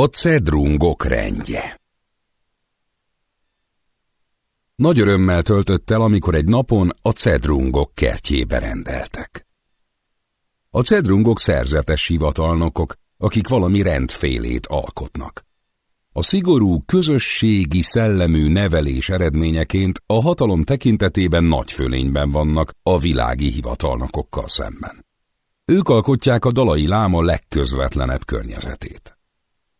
A cedrungok rendje Nagy örömmel töltött el, amikor egy napon a cedrungok kertjébe rendeltek. A cedrungok szerzetes hivatalnokok, akik valami rendfélét alkotnak. A szigorú, közösségi szellemű nevelés eredményeként a hatalom tekintetében nagy fölényben vannak a világi hivatalnokokkal szemben. Ők alkotják a dalai láma legközvetlenebb környezetét.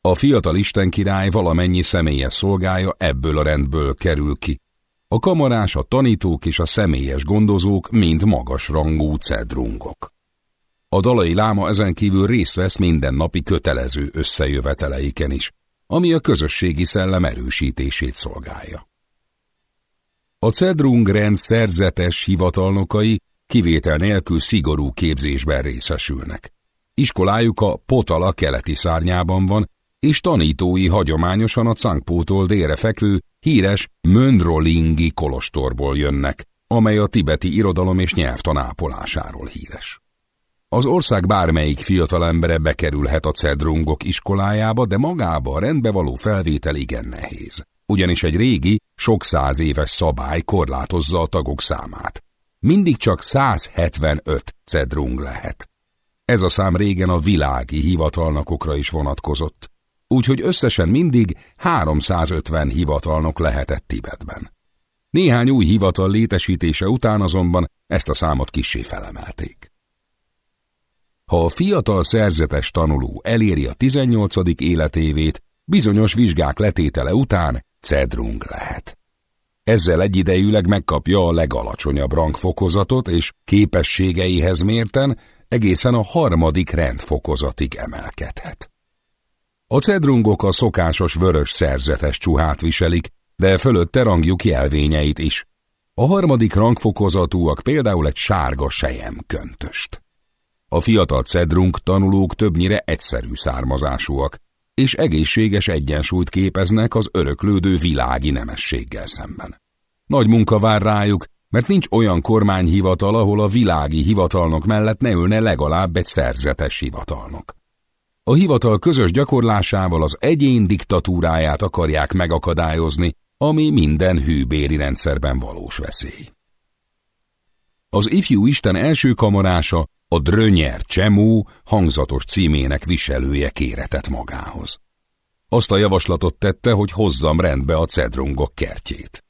A fiatal istenkirály valamennyi személyes szolgája ebből a rendből kerül ki. A kamarás, a tanítók és a személyes gondozók mind magas rangú cedrungok. A dalai láma ezen kívül részt vesz mindennapi kötelező összejöveteleiken is, ami a közösségi szellem erősítését szolgálja. A Cedrung rend szerzetes hivatalnokai kivétel nélkül szigorú képzésben részesülnek. Iskolájuk a Potala keleti szárnyában van, és tanítói hagyományosan a Cangpótól délre fekvő, híres Möndrolingi kolostorból jönnek, amely a tibeti irodalom és nyelvtan ápolásáról híres. Az ország bármelyik fiatalembere bekerülhet a cedrungok iskolájába, de magába a rendbe való felvétel igen nehéz. Ugyanis egy régi, sok száz éves szabály korlátozza a tagok számát. Mindig csak 175 cedrung lehet. Ez a szám régen a világi hivatalnokokra is vonatkozott, úgyhogy összesen mindig 350 hivatalnok lehetett Tibetben. Néhány új hivatal létesítése után azonban ezt a számot kissé felemelték. Ha a fiatal szerzetes tanuló eléri a 18. életévét, bizonyos vizsgák letétele után cedrung lehet. Ezzel egyidejűleg megkapja a legalacsonyabb rangfokozatot, és képességeihez mérten egészen a harmadik rendfokozatig emelkedhet. A cedrungok a szokásos vörös szerzetes csuhát viselik, de fölötte rangjuk jelvényeit is. A harmadik rangfokozatúak például egy sárga sejem köntöst. A fiatal cedrunk tanulók többnyire egyszerű származásúak, és egészséges egyensúlyt képeznek az öröklődő világi nemességgel szemben. Nagy munka vár rájuk, mert nincs olyan kormányhivatal, ahol a világi hivatalnok mellett ne ülne legalább egy szerzetes hivatalnok. A hivatal közös gyakorlásával az egyén diktatúráját akarják megakadályozni, ami minden hűbéri rendszerben valós veszély. Az ifjú Isten első kamarása a Drönyer Csemú hangzatos címének viselője kéretett magához. Azt a javaslatot tette, hogy hozzam rendbe a cedrungok kertjét.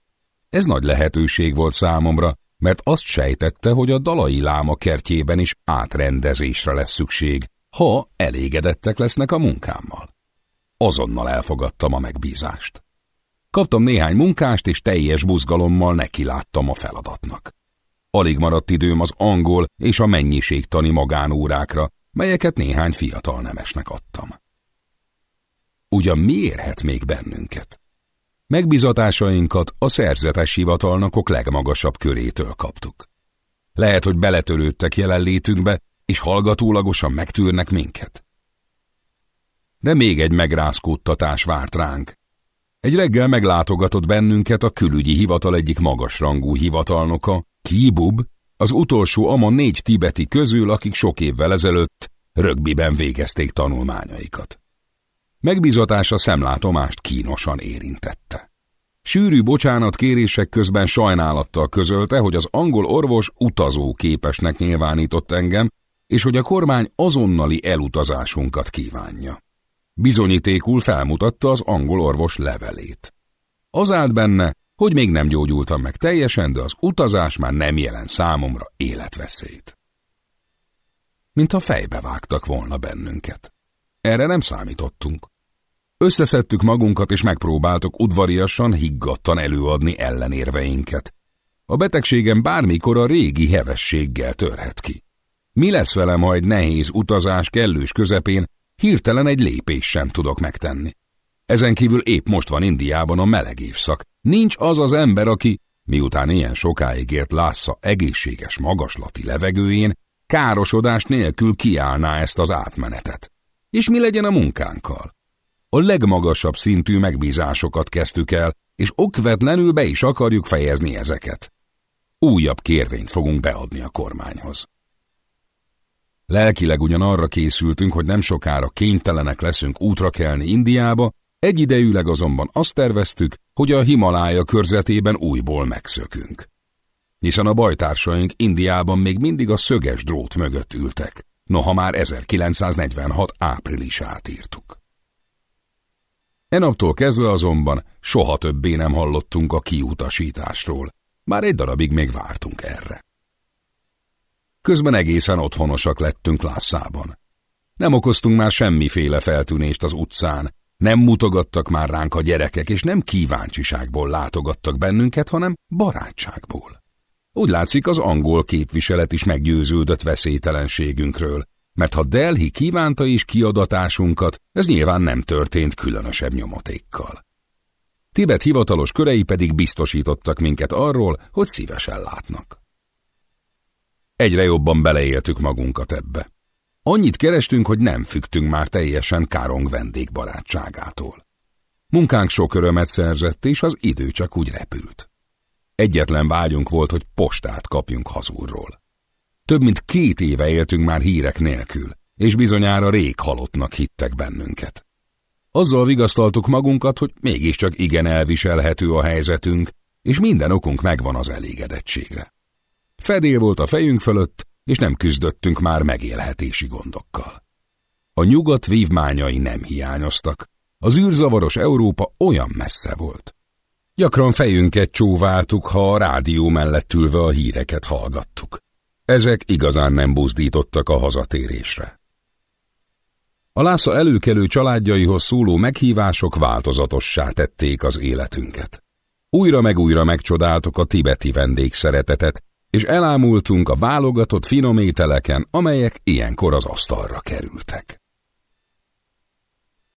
Ez nagy lehetőség volt számomra, mert azt sejtette, hogy a dalai láma kertjében is átrendezésre lesz szükség, ha elégedettek lesznek a munkámmal. Azonnal elfogadtam a megbízást. Kaptam néhány munkást, és teljes buzgalommal nekiláttam a feladatnak. Alig maradt időm az angol és a mennyiségtani magánórákra, melyeket néhány fiatal nemesnek adtam. Ugyan mi érhet még bennünket? Megbizatásainkat a szerzetes hivatalnokok legmagasabb körétől kaptuk. Lehet, hogy beletörődtek jelenlétünkbe, és hallgatólagosan megtűrnek minket. De még egy megrázkódtatás várt ránk. Egy reggel meglátogatott bennünket a külügyi hivatal egyik magasrangú hivatalnoka, Kibub, az utolsó ama négy tibeti közül, akik sok évvel ezelőtt rögbiben végezték tanulmányaikat. Megbízatása szemlátomást kínosan érintette. Sűrű bocsánat kérések közben sajnálattal közölte, hogy az angol orvos utazó képesnek nyilvánított engem, és hogy a kormány azonnali elutazásunkat kívánja. Bizonyítékul felmutatta az angol orvos levelét. Az állt benne, hogy még nem gyógyultam meg teljesen, de az utazás már nem jelent számomra életveszélyt. Mint a fejbe vágtak volna bennünket. Erre nem számítottunk. Összeszedtük magunkat, és megpróbáltuk udvariasan, higgadtan előadni ellenérveinket. A betegségem bármikor a régi hevességgel törhet ki. Mi lesz vele majd nehéz utazás kellős közepén, hirtelen egy lépés sem tudok megtenni. Ezen kívül épp most van Indiában a meleg évszak. Nincs az az ember, aki, miután ilyen sokáig ért Lásza egészséges magaslati levegőjén, károsodás nélkül kiállná ezt az átmenetet. És mi legyen a munkánkkal? A legmagasabb szintű megbízásokat kezdtük el, és okvetlenül be is akarjuk fejezni ezeket. Újabb kérvényt fogunk beadni a kormányhoz. Lelkileg ugyan arra készültünk, hogy nem sokára kénytelenek leszünk útra kelni Indiába, egyidejűleg azonban azt terveztük, hogy a Himalája körzetében újból megszökünk. Hiszen a bajtársaink Indiában még mindig a szöges drót mögött ültek, noha már 1946 áprilisát írtuk. Enaptól kezdve azonban soha többé nem hallottunk a kiutasításról, már egy darabig még vártunk erre. Közben egészen otthonosak lettünk Lászában. Nem okoztunk már semmiféle feltűnést az utcán, nem mutogattak már ránk a gyerekek, és nem kíváncsiságból látogattak bennünket, hanem barátságból. Úgy látszik, az angol képviselet is meggyőződött veszélytelenségünkről, mert ha Delhi kívánta is kiadatásunkat, ez nyilván nem történt különösebb nyomotékkal. Tibet hivatalos körei pedig biztosítottak minket arról, hogy szívesen látnak. Egyre jobban beleéltük magunkat ebbe. Annyit kerestünk, hogy nem fügtünk már teljesen Károng vendégbarátságától. Munkánk sok örömet szerzett, és az idő csak úgy repült. Egyetlen vágyunk volt, hogy postát kapjunk hazúrról. Több mint két éve éltünk már hírek nélkül, és bizonyára rég halottnak hittek bennünket. Azzal vigasztaltuk magunkat, hogy mégiscsak igen elviselhető a helyzetünk, és minden okunk megvan az elégedettségre. Fedél volt a fejünk fölött, és nem küzdöttünk már megélhetési gondokkal. A nyugat vívmányai nem hiányoztak, az űrzavaros Európa olyan messze volt. Gyakran fejünket csóváltuk, ha a rádió mellett ülve a híreket hallgattuk. Ezek igazán nem buzdítottak a hazatérésre. A Lásza előkelő családjaihoz szóló meghívások változatossá tették az életünket. Újra meg újra megcsodáltuk a tibeti vendégszeretetet, és elámultunk a válogatott finom ételeken, amelyek ilyenkor az asztalra kerültek.